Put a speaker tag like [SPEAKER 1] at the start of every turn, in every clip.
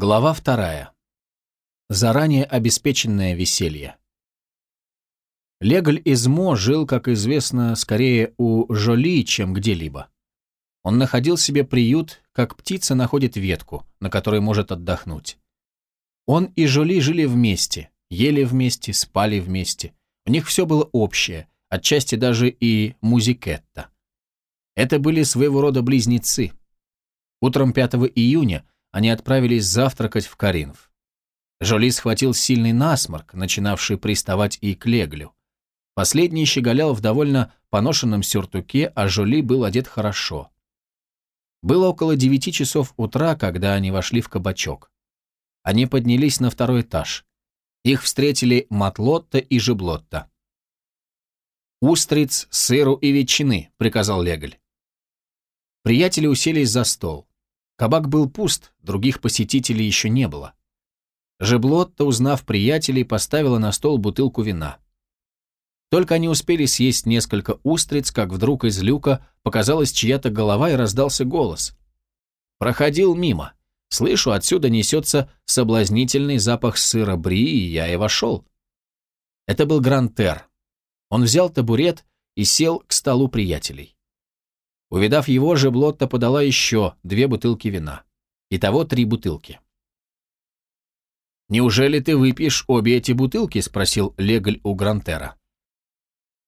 [SPEAKER 1] Глава вторая. Заранее обеспеченное веселье. Леголь Измо жил, как известно, скорее у Жоли, чем где-либо. Он находил себе приют, как птица находит ветку, на которой может отдохнуть. Он и Жоли жили вместе, ели вместе, спали вместе. У них все было общее, отчасти даже и музикетта. Это были своего рода близнецы. Утром 5 июня они отправились завтракать в Каринф. Жоли схватил сильный насморк, начинавший приставать и к Леглю. Последний щеголял в довольно поношенном сюртуке, а Жоли был одет хорошо. Было около девяти часов утра, когда они вошли в кабачок. Они поднялись на второй этаж. Их встретили Матлотта и Жеблотта. «Устриц, сыру и ветчины», — приказал Леголь. Приятели уселись за стол. Кабак был пуст, других посетителей еще не было. Жеблотта, узнав приятелей, поставила на стол бутылку вина. Только они успели съесть несколько устриц, как вдруг из люка показалась чья-то голова и раздался голос. Проходил мимо. Слышу, отсюда несется соблазнительный запах сыра бри, и я и вошел. Это был Грантер. Он взял табурет и сел к столу приятелей. Увидав его, Жеблотта подала еще две бутылки вина. Итого три бутылки. «Неужели ты выпьешь обе эти бутылки?» – спросил Леголь у Грантера.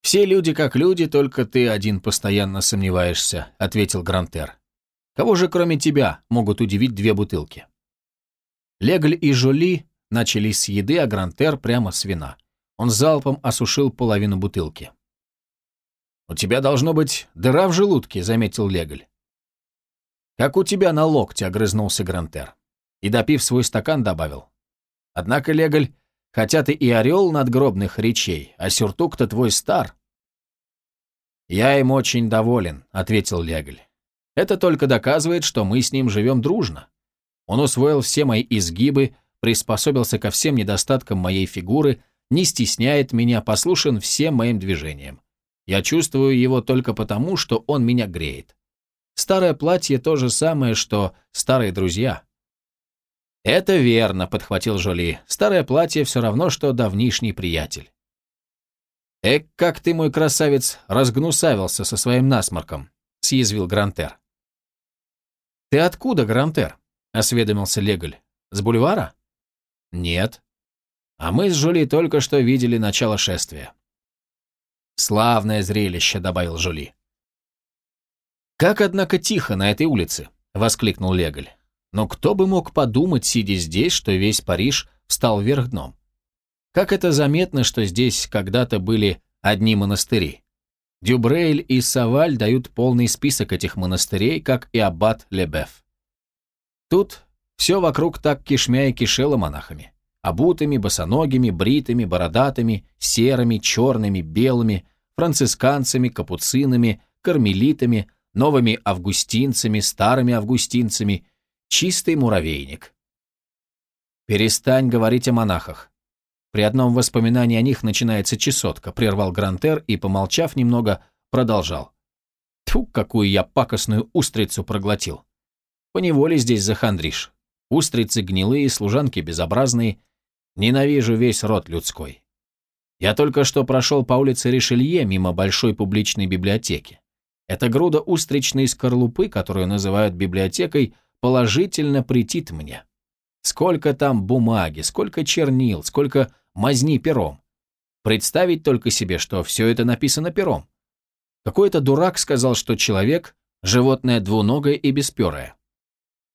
[SPEAKER 1] «Все люди как люди, только ты один постоянно сомневаешься», – ответил Грантер. «Кого же кроме тебя могут удивить две бутылки?» Леголь и Жоли начали с еды, а Грантер прямо с вина. Он залпом осушил половину бутылки. «У тебя должно быть дыра в желудке», — заметил Леголь. «Как у тебя на локте», — огрызнулся Грантер. И, допив свой стакан, добавил. «Однако, Леголь, хотя ты и орел надгробных речей, а сюртук-то твой стар». «Я им очень доволен», — ответил Леголь. «Это только доказывает, что мы с ним живем дружно. Он усвоил все мои изгибы, приспособился ко всем недостаткам моей фигуры, не стесняет меня, послушен всем моим движениям. Я чувствую его только потому, что он меня греет. Старое платье то же самое, что старые друзья. «Это верно», — подхватил Жоли. «Старое платье все равно, что давнишний приятель». «Эк, как ты, мой красавец, разгнусавился со своим насморком», — съязвил Грантер. «Ты откуда, Грантер?» — осведомился Леголь. «С бульвара?» «Нет». «А мы с Жоли только что видели начало шествия». «Славное зрелище», — добавил Жули. «Как, однако, тихо на этой улице», — воскликнул Леголь. «Но кто бы мог подумать, сидя здесь, что весь Париж встал вверх дном? Как это заметно, что здесь когда-то были одни монастыри. Дюбрейль и Саваль дают полный список этих монастырей, как и аббат Лебеф. Тут все вокруг так кишмя и кишело монахами. Обутыми, босоногими, бритыми, бородатыми, серыми, черными, белыми, францисканцами, капуцинами, кармелитами, новыми августинцами, старыми августинцами, чистый муравейник. «Перестань говорить о монахах. При одном воспоминании о них начинается чесотка», прервал Грантер и, помолчав немного, продолжал. Тьфу, какую я пакостную устрицу проглотил. Поневоле здесь захандришь. Устрицы гнилые, служанки безобразные. Ненавижу весь род людской. Я только что прошел по улице Ришелье мимо большой публичной библиотеки. Эта груда устричной скорлупы, которую называют библиотекой, положительно претит мне. Сколько там бумаги, сколько чернил, сколько мазни пером. Представить только себе, что все это написано пером. Какой-то дурак сказал, что человек – животное двуногое и бесперое.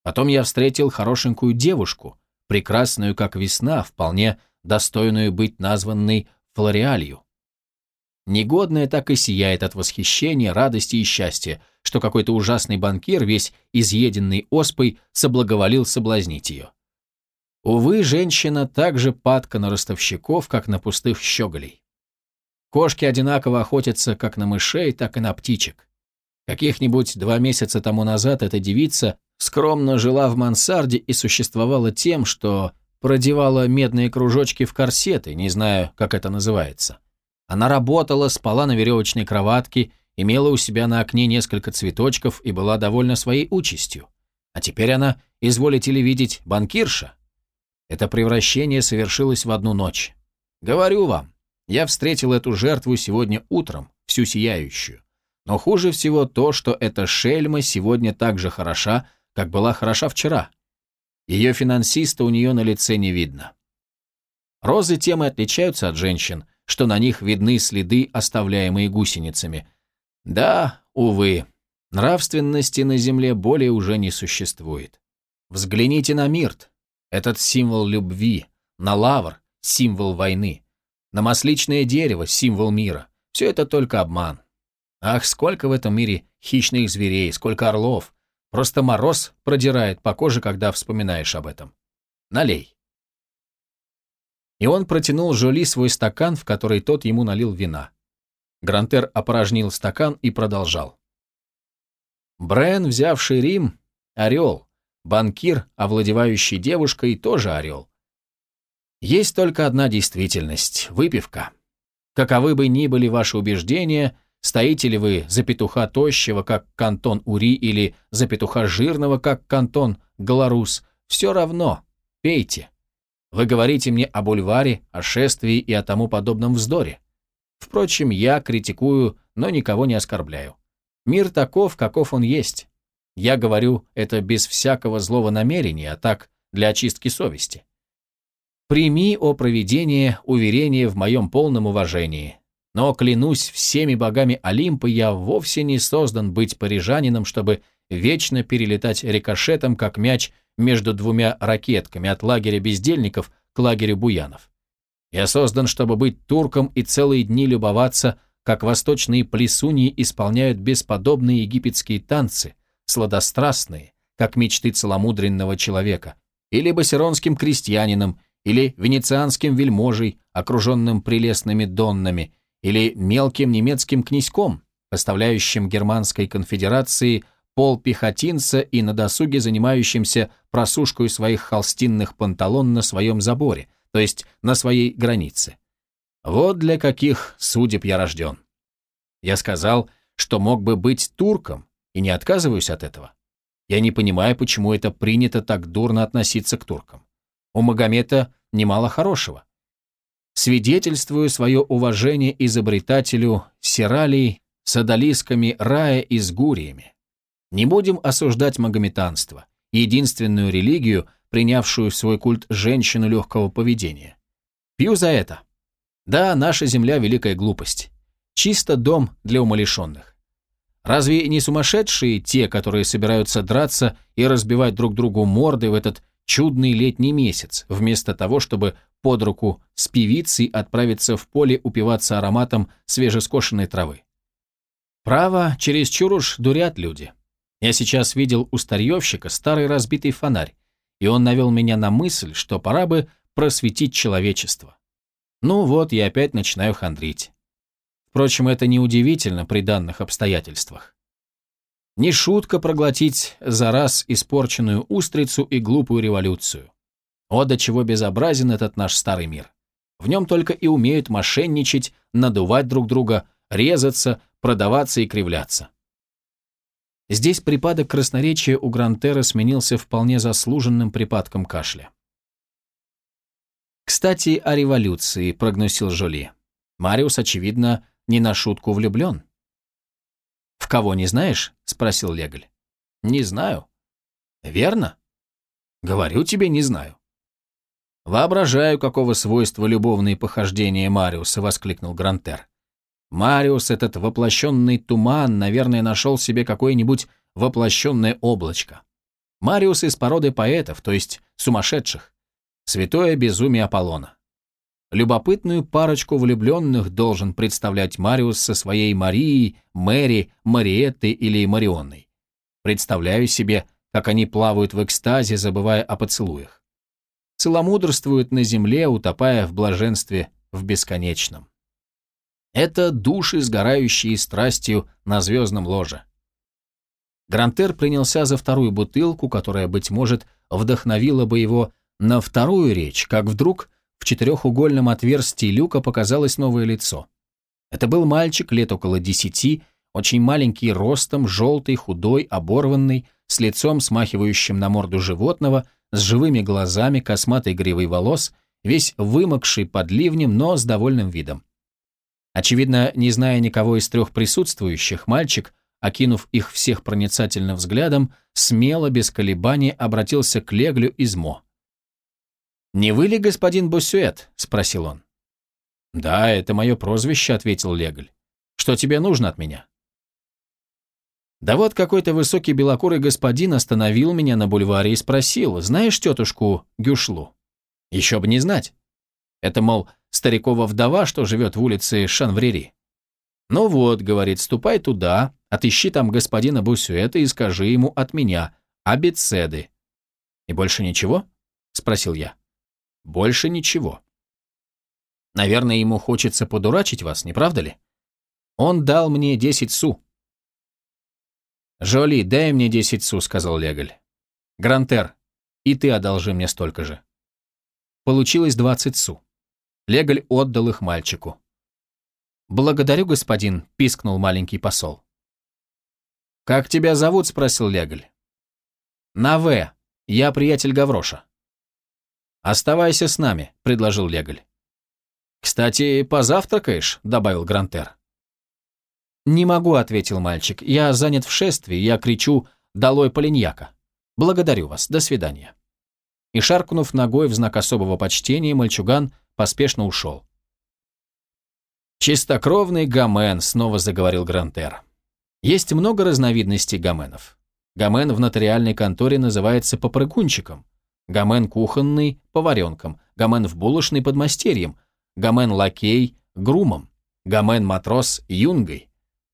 [SPEAKER 1] Потом я встретил хорошенькую девушку, прекрасную как весна, вполне достойную быть названной Флориалью. Негодная так и сияет от восхищения, радости и счастья, что какой-то ужасный банкир, весь изъеденный оспой, соблаговолил соблазнить ее. Увы, женщина так же падка на ростовщиков, как на пустых щеголей. Кошки одинаково охотятся как на мышей, так и на птичек. Каких-нибудь два месяца тому назад эта девица скромно жила в мансарде и существовала тем, что продевала медные кружочки в корсеты, не знаю, как это называется. Она работала, спала на веревочной кроватке, имела у себя на окне несколько цветочков и была довольна своей участью. А теперь она, изволите ли видеть, банкирша. Это превращение совершилось в одну ночь. Говорю вам, я встретил эту жертву сегодня утром, всю сияющую. Но хуже всего то, что эта шельма сегодня так же хороша, как была хороша вчера. Ее финансиста у нее на лице не видно. Розы тем и отличаются от женщин, что на них видны следы, оставляемые гусеницами. Да, увы, нравственности на земле более уже не существует. Взгляните на Мирт, этот символ любви, на лавр, символ войны, на масличное дерево, символ мира. Все это только обман. Ах, сколько в этом мире хищных зверей, сколько орлов. Просто мороз продирает по коже, когда вспоминаешь об этом. Налей. И он протянул Жоли свой стакан, в который тот ему налил вина. Грантер опорожнил стакан и продолжал. Брен, взявший Рим, орел. Банкир, овладевающий девушкой, тоже орел. Есть только одна действительность – выпивка. Каковы бы ни были ваши убеждения, Стоите ли вы за петуха тощего, как кантон Ури, или за петуха жирного, как кантон Галарус, все равно, пейте. Вы говорите мне о бульваре, о шествии и о тому подобном вздоре. Впрочем, я критикую, но никого не оскорбляю. Мир таков, каков он есть. Я говорю это без всякого злого намерения, а так, для очистки совести. Прими, о провидение, уверение в моем полном уважении. Но, клянусь всеми богами Олимпа, я вовсе не создан быть парижанином, чтобы вечно перелетать рикошетом, как мяч между двумя ракетками от лагеря бездельников к лагерю буянов. Я создан, чтобы быть турком и целые дни любоваться, как восточные плесуньи исполняют бесподобные египетские танцы, сладострастные, как мечты целомудренного человека, или басеронским крестьянином, или венецианским вельможей, окруженным прелестными доннами, или мелким немецким князьком, поставляющим Германской конфедерации пол пехотинца и на досуге занимающимся просушкой своих холстинных панталон на своем заборе, то есть на своей границе. Вот для каких судеб я рожден. Я сказал, что мог бы быть турком, и не отказываюсь от этого. Я не понимаю, почему это принято так дурно относиться к туркам. У Магомета немало хорошего свидетельствую свое уважение изобретателю Сиралий с одолисками рая и с гуриями. Не будем осуждать магометанство, единственную религию, принявшую в свой культ женщину легкого поведения. Пью за это. Да, наша земля – великая глупость. Чисто дом для умалишенных. Разве не сумасшедшие те, которые собираются драться и разбивать друг другу морды в этот чудный летний месяц, вместо того, чтобы под руку с певицей отправиться в поле упиваться ароматом свежескошенной травы. Право, чересчур уж дурят люди. Я сейчас видел у старьевщика старый разбитый фонарь, и он навел меня на мысль, что пора бы просветить человечество. Ну вот, я опять начинаю хандрить. Впрочем, это неудивительно при данных обстоятельствах. Не шутка проглотить за раз испорченную устрицу и глупую революцию. О, до чего безобразен этот наш старый мир. В нем только и умеют мошенничать, надувать друг друга, резаться, продаваться и кривляться. Здесь припадок красноречия у Грантера сменился вполне заслуженным припадком кашля. «Кстати, о революции», — прогнусил Жоли. «Мариус, очевидно, не на шутку влюблен». «В кого не знаешь?» — спросил Леголь. «Не знаю». «Верно?» «Говорю тебе, не знаю». «Воображаю, какого свойства любовные похождения Мариуса», — воскликнул Грантер. «Мариус, этот воплощенный туман, наверное, нашел себе какое-нибудь воплощенное облачко. Мариус из породы поэтов, то есть сумасшедших. Святое безумие Аполлона. Любопытную парочку влюбленных должен представлять Мариус со своей Марией, Мэри, Мариеттой или Марионной. Представляю себе, как они плавают в экстазе, забывая о поцелуях целомудрствуют на земле, утопая в блаженстве в бесконечном. Это души, сгорающие страстью на звездном ложе. Грантер принялся за вторую бутылку, которая, быть может, вдохновила бы его на вторую речь, как вдруг в четырехугольном отверстии люка показалось новое лицо. Это был мальчик лет около десяти, очень маленький ростом, желтый, худой, оборванный, с лицом, смахивающим на морду животного, с живыми глазами, косматой гривой волос, весь вымокший под ливнем, но с довольным видом. Очевидно, не зная никого из трех присутствующих, мальчик, окинув их всех проницательным взглядом, смело, без колебаний, обратился к Леглю из Мо. «Не вы ли господин Боссюэт?» — спросил он. «Да, это мое прозвище», — ответил Легль. «Что тебе нужно от меня?» Да вот какой-то высокий белокурый господин остановил меня на бульваре и спросил, знаешь тетушку Гюшлу? Еще бы не знать. Это, мол, старикова вдова, что живет в улице Шанврери. Ну вот, говорит, ступай туда, отыщи там господина Бусюэта и скажи ему от меня, абецеды. И больше ничего? Спросил я. Больше ничего. Наверное, ему хочется подурачить вас, не правда ли? Он дал мне десять су. «Жоли, дай мне десять су», — сказал Леголь. «Грантер, и ты одолжи мне столько же». Получилось двадцать су. Леголь отдал их мальчику. «Благодарю, господин», — пискнул маленький посол. «Как тебя зовут?» — спросил Леголь. «На В. Я приятель Гавроша». «Оставайся с нами», — предложил Леголь. «Кстати, позавтракаешь?» — добавил Грантер. «Не могу», — ответил мальчик. «Я занят в шествии, я кричу «Долой Полиньяка». Благодарю вас, до свидания». И, шаркнув ногой в знак особого почтения, мальчуган поспешно ушел. «Чистокровный гамен», — снова заговорил Грантер. «Есть много разновидностей гаменов. Гамен в нотариальной конторе называется попрыгунчиком, гамен кухонный – поваренком, гамен в булочной – подмастерьем, гамен лакей – грумом, гамен матрос – юнгой,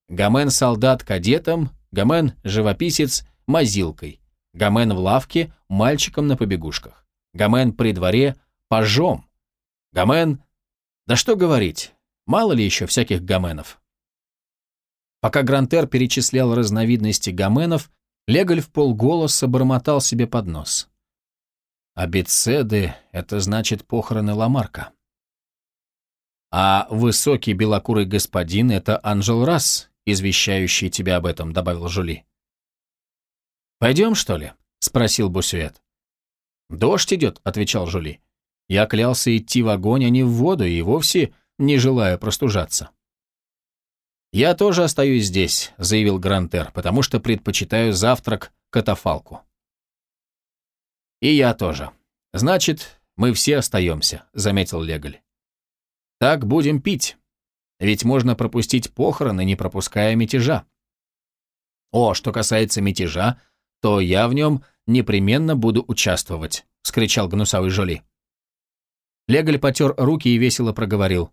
[SPEAKER 1] гамен солдат – кадетом, гамен живописец – мазилкой, гамен в лавке – мальчиком на побегушках, гамен при дворе – пажом, гамен… Да что говорить, мало ли еще всяких гаменов. Пока Грантер перечислял разновидности гаменов, Леголь в полголоса бормотал себе под нос. Абецеды — это значит похороны Ламарка. А высокий белокурый господин — это Анжел Расс, извещающий тебя об этом, добавил Жули. «Пойдем, что ли?» — спросил Бусюэт. «Дождь идет», — отвечал Жули. «Я клялся идти в огонь, а не в воду, и вовсе не желаю простужаться». «Я тоже остаюсь здесь», — заявил Грантер, «потому что предпочитаю завтрак катафалку». «И я тоже. Значит, мы все остаемся», — заметил Леголь. «Так будем пить. Ведь можно пропустить похороны, не пропуская мятежа». «О, что касается мятежа, то я в нем непременно буду участвовать», — вскричал гнусавый Жоли. Леголь потер руки и весело проговорил.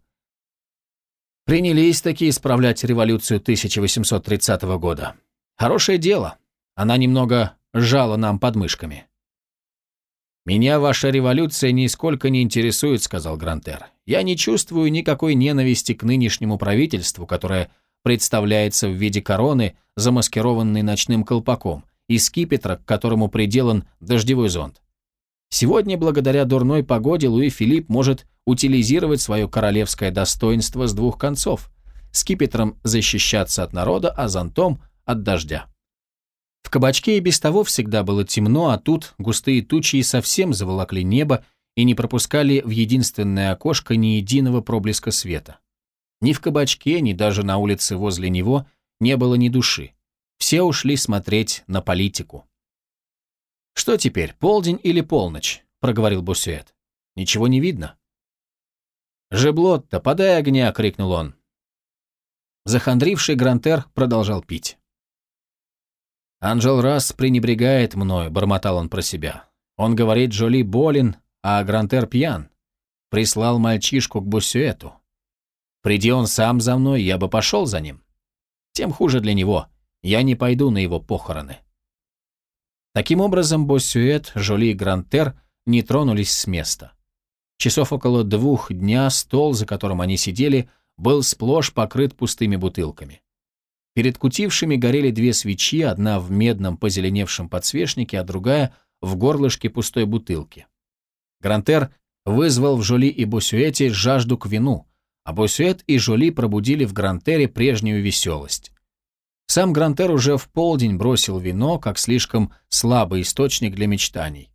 [SPEAKER 1] «Принялись таки исправлять революцию 1830 года. Хорошее дело. Она немного жала нам подмышками. «Меня ваша революция нисколько не интересует», — сказал Грантер. «Я не чувствую никакой ненависти к нынешнему правительству, которое представляется в виде короны, замаскированной ночным колпаком, и скипетра, к которому приделан дождевой зонт. Сегодня, благодаря дурной погоде, Луи Филипп может утилизировать свое королевское достоинство с двух концов, скипетром защищаться от народа, а зонтом – от дождя. В кабачке и без того всегда было темно, а тут густые тучи и совсем заволокли небо и не пропускали в единственное окошко ни единого проблеска света. Ни в кабачке, ни даже на улице возле него не было ни души. Все ушли смотреть на политику. «Что теперь, полдень или полночь?» — проговорил Бусюэт. «Ничего не видно». «Жеблот-то, подай огня!» — крикнул он. Захандривший Грантер продолжал пить. «Анжел Расс пренебрегает мною», — бормотал он про себя. «Он говорит, Джоли болен, а Грантер пьян. Прислал мальчишку к Буссюэту. Приди он сам за мной, я бы пошел за ним. Тем хуже для него. Я не пойду на его похороны». Таким образом, Боссюэт, Жоли и Грантер не тронулись с места. Часов около двух дня стол, за которым они сидели, был сплошь покрыт пустыми бутылками. Перед кутившими горели две свечи, одна в медном позеленевшем подсвечнике, а другая в горлышке пустой бутылки. Грантер вызвал в Жоли и Босюэте жажду к вину, а Босюэт и Жоли пробудили в Грантере прежнюю веселость. Сам Грантер уже в полдень бросил вино, как слишком слабый источник для мечтаний.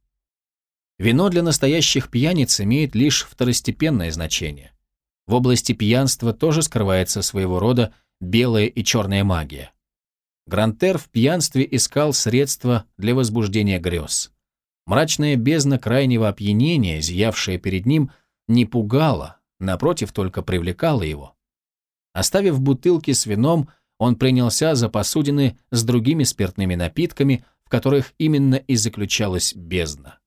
[SPEAKER 1] Вино для настоящих пьяниц имеет лишь второстепенное значение. В области пьянства тоже скрывается своего рода белая и черная магия. Грантер в пьянстве искал средства для возбуждения грез. Мрачная бездна крайнего опьянения, зиявшая перед ним, не пугала, напротив, только привлекала его. Оставив бутылки с вином, он принялся за посудины с другими спиртными напитками, в которых именно и заключалась бездна.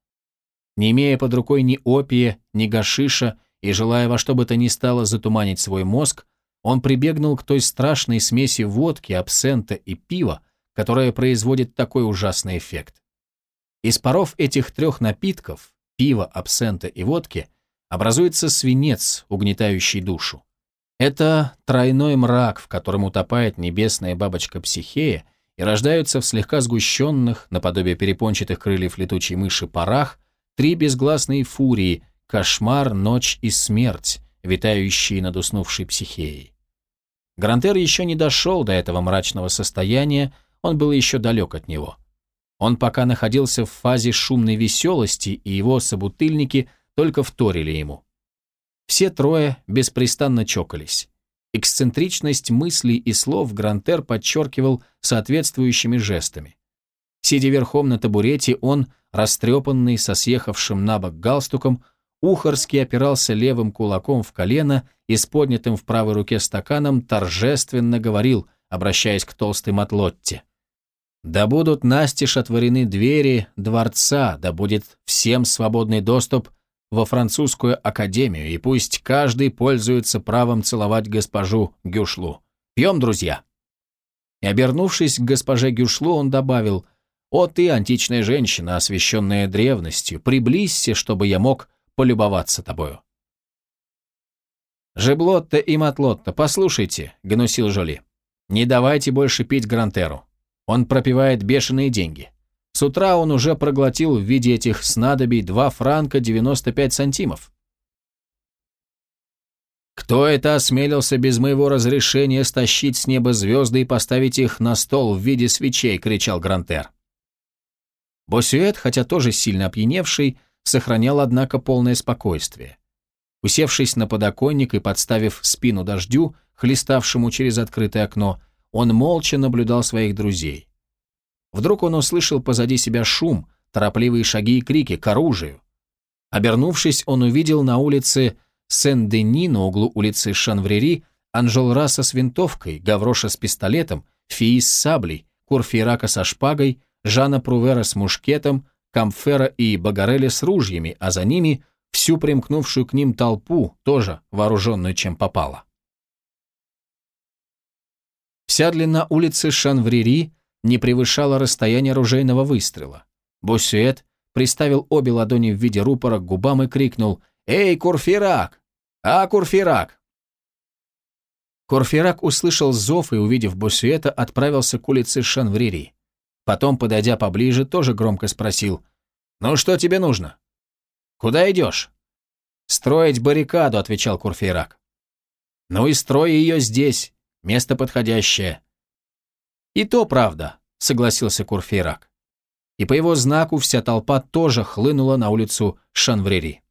[SPEAKER 1] Не имея под рукой ни опия, ни гашиша, и желая во что бы то ни стало затуманить свой мозг, он прибегнул к той страшной смеси водки, абсента и пива, которая производит такой ужасный эффект. Из паров этих трех напитков, пива, абсента и водки, образуется свинец, угнетающий душу. Это тройной мрак, в котором утопает небесная бабочка Психея, и рождаются в слегка сгущенных, наподобие перепончатых крыльев летучей мыши, парах, три безгласные фурии — кошмар, ночь и смерть, витающие над уснувшей Психеей. Грантер еще не дошел до этого мрачного состояния, он был еще далек от него. Он пока находился в фазе шумной веселости, и его собутыльники только вторили ему. Все трое беспрестанно чокались. Эксцентричность мыслей и слов Грантер подчеркивал соответствующими жестами. Сидя верхом на табурете, он, растрепанный, со съехавшим на бок галстуком, ухорски опирался левым кулаком в колено и с поднятым в правой руке стаканом торжественно говорил, обращаясь к толстой Матлотте. «Да будут настежь отворены двери дворца, да будет всем свободный доступ во французскую академию, и пусть каждый пользуется правом целовать госпожу Гюшлу. Пьем, друзья!» И, обернувшись к госпоже Гюшлу, он добавил, «О ты, античная женщина, освященная древностью, приблизься, чтобы я мог полюбоваться тобою». «Жеблотта и Матлотта, послушайте», — гнусил Жоли, «не давайте больше пить Грантеру. Он пропивает бешеные деньги. С утра он уже проглотил в виде этих снадобий 2 франка 95 сантимов. «Кто это осмелился без моего разрешения стащить с неба звезды и поставить их на стол в виде свечей?» — кричал Грантер. Босюэт, хотя тоже сильно опьяневший, сохранял, однако, полное спокойствие. Усевшись на подоконник и подставив спину дождю, хлеставшему через открытое окно, он молча наблюдал своих друзей. Вдруг он услышал позади себя шум, торопливые шаги и крики «К оружию!». Обернувшись, он увидел на улице Сен-Дени, на углу улицы Шанврери, Анжелра с винтовкой, Гавроша с пистолетом, Фии с саблей, Курфейрака со шпагой, Жана Прувера с мушкетом, Камфера и Багареля с ружьями, а за ними всю примкнувшую к ним толпу, тоже вооруженную чем попало. Вся длина улицы Шанврери не превышало расстояние ружейного выстрела. Боссюэт приставил обе ладони в виде рупора к губам и крикнул «Эй, Курфирак! А, Курфирак!» Курфирак услышал зов и, увидев Боссюэта, отправился к улице Шанврири. Потом, подойдя поближе, тоже громко спросил «Ну что тебе нужно?» «Куда идешь?» «Строить баррикаду», — отвечал Курфейрак. «Ну и строй ее здесь, место подходящее. «И то правда», — согласился Курфейрак. И по его знаку вся толпа тоже хлынула на улицу Шанврери.